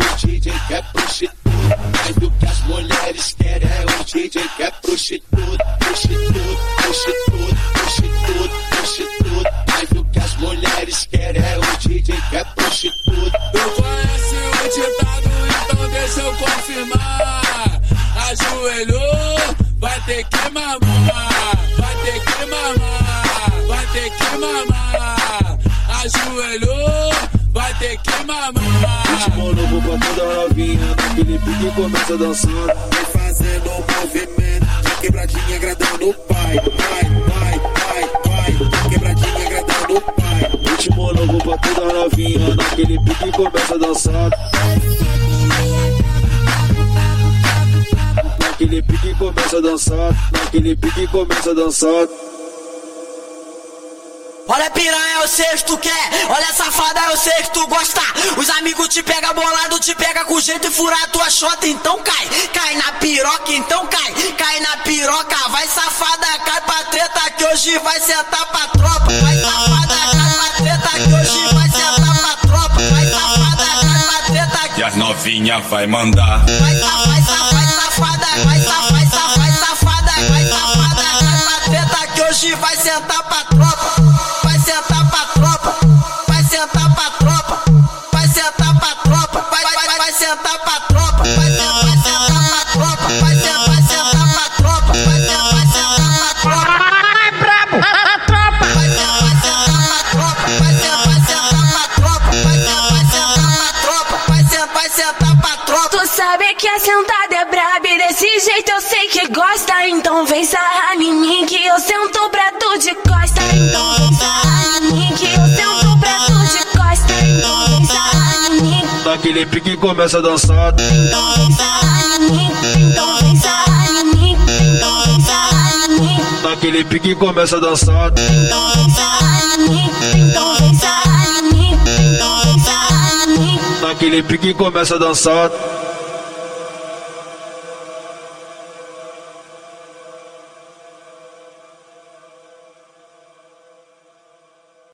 o DJ que é prostituta. Mas o que as mulheres querem é o DJ que é prostituta. Prostituta, prostituta, prostituta, prostituta. Mas o que as mulheres querem é o DJ que é prostituta. Tu conhece o ditado, então deixa eu confirmar. Ajoelhou, vai ter que mamar. Vai ter que mamar, vai ter que mamar. Ajoelhou vai ter que mamar. Ritmo novo pra toda novinha, naquele pique começa dançando. Vai fazendo um movimento, de quebradinha agradando o pai. Vai, vai, vai, vai, quebradinha agradando o pai. Ritmo novo pra toda novinha, naquele pique começa dançando. Naquele pique começa a dançar, naquele pique começa a dançar. Olha piranha, eu sei que tu quer. Olha safada, eu sei que tu gosta. Os amigos te pega bolado, te pega com jeito e furar tua chota, então cai. Cai na piroca, então cai. Cai na piroca, vai safada, cai pra treta que hoje vai sentar pra tropa. Vai safada, cai pra treta que hoje vai sentar pra tropa. Vai safada, cai pra treta que E as novinha vai mandar. Vai safada, vai safada, vai safada, vai safada, vai safada, vai safada, cai pra treta que hoje vai sentar pra tropa. Tropa. Tu sabe que a sentada é braba e desse jeito eu sei que gosta. Então vem sarrar em mim que eu sento pra tu de costa. Então vem sarrar em mim que eu sento pra tu de costa. Então vem sarrar em mim, Naquele pique começa a dançar. então vem sarrar em mim, então vem sarrar em mim, então vem sarrar em mim, Naquele pique começa a dançar. então vem sarrar em mim, então vem sarrar em mim, então vem sarrar em mim. Naquele pique começa a dançar.